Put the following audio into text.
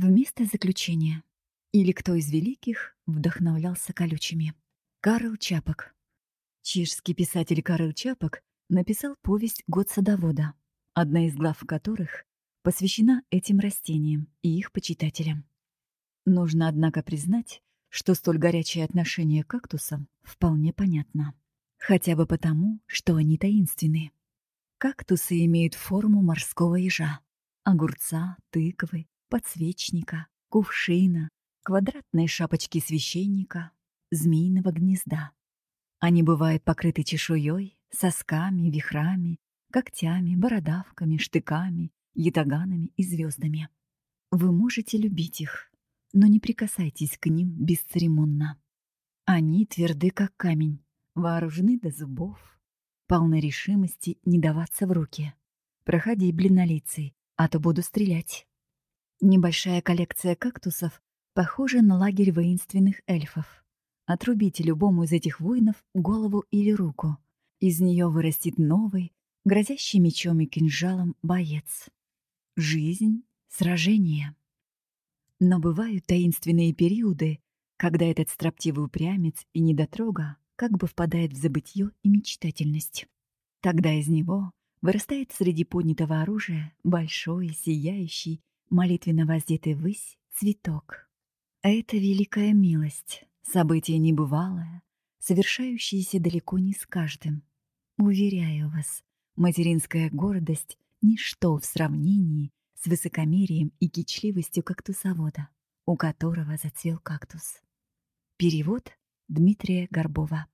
Вместо заключения. Или кто из великих вдохновлялся колючими. Карл Чапок. Чешский писатель Карл Чапок написал повесть «Год садовода», одна из глав которых посвящена этим растениям и их почитателям. Нужно, однако, признать, что столь горячее отношение к кактусам вполне понятно. Хотя бы потому, что они таинственны. Кактусы имеют форму морского ежа, огурца, тыквы, подсвечника, кувшина, квадратной шапочки священника, змеиного гнезда. Они бывают покрыты чешуей, сосками, вихрами, когтями, бородавками, штыками, ятаганами и звездами. Вы можете любить их, но не прикасайтесь к ним бесцеремонно. Они тверды, как камень, вооружены до зубов, полны решимости не даваться в руки. Проходи, блинолицый, а то буду стрелять. Небольшая коллекция кактусов похожа на лагерь воинственных эльфов. Отрубите любому из этих воинов голову или руку. Из нее вырастет новый, грозящий мечом и кинжалом боец. Жизнь — сражение. Но бывают таинственные периоды, когда этот строптивый упрямец и недотрога как бы впадает в забытье и мечтательность. Тогда из него вырастает среди поднятого оружия большой, сияющий, молитвенно воздетый ввысь цветок. Это великая милость, событие небывалое, совершающееся далеко не с каждым. Уверяю вас, материнская гордость — ничто в сравнении с высокомерием и кичливостью кактусовода, у которого зацвел кактус. Перевод Дмитрия Горбова